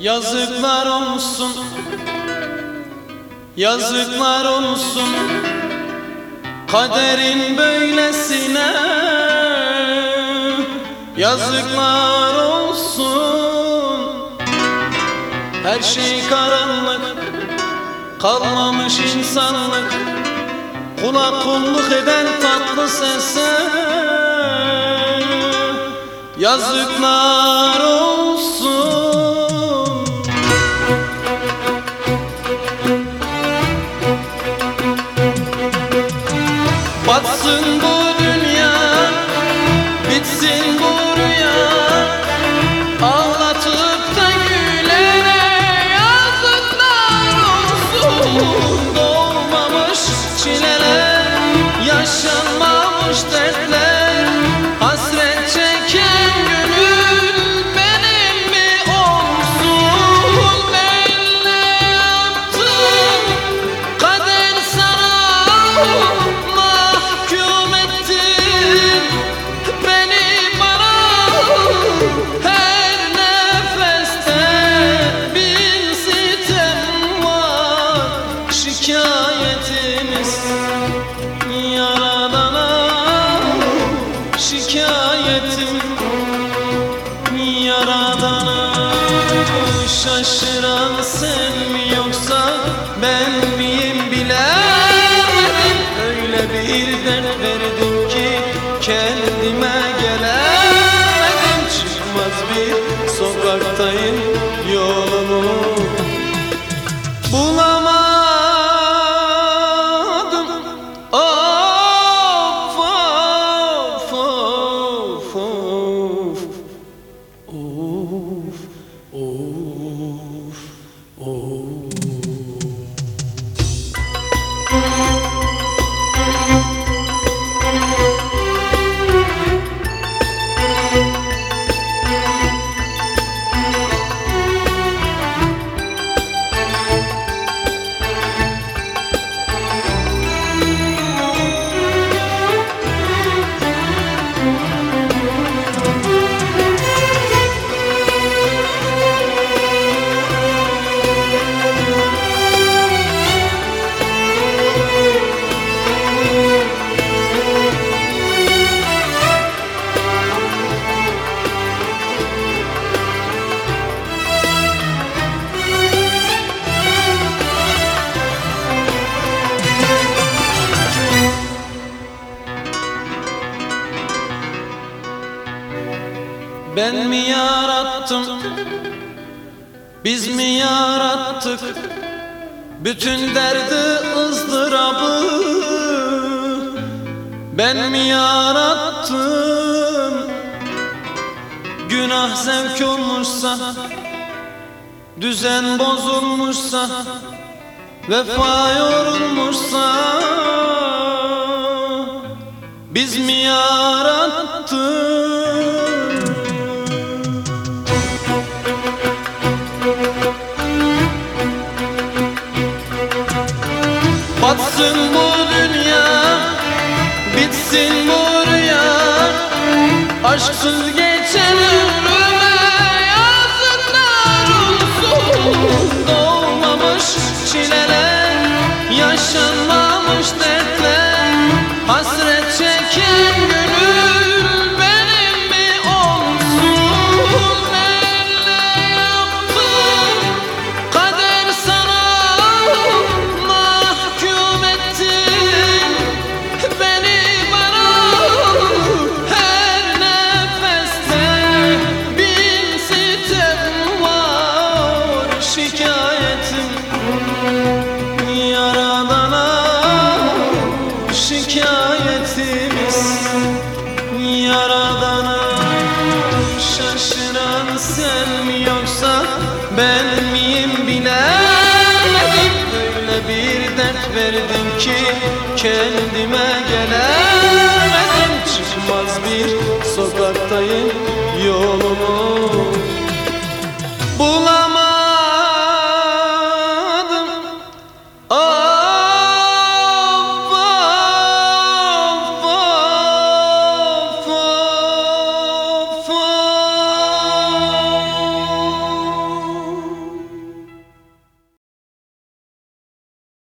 Yazıklar olsun. Yazıklar olsun. Kaderin böylesine. Yazıklar olsun. Her şey karanlık. Kalmamış insanlık. Kula kulluk eden tatlı sese. Yazıklar olsun Şikayetimiz Yaradana şikayetim Yaradana. Şaşıran sen mi Ben mi yarattım? Biz mi yarattık? Bütün derdi ızdırabı. Ben mi yarattım? Günah zevk olmuşsa Düzen bozulmuşsa Vefa yorulmuşsa Biz mi yarattık Batsın bu dünya Bitsin bu rüya. Aşksız geçen ömrüme miyim bilemedim. Öyle bir dert verdim ki kendime gelemedim. Çıkmaz bir sokaktayım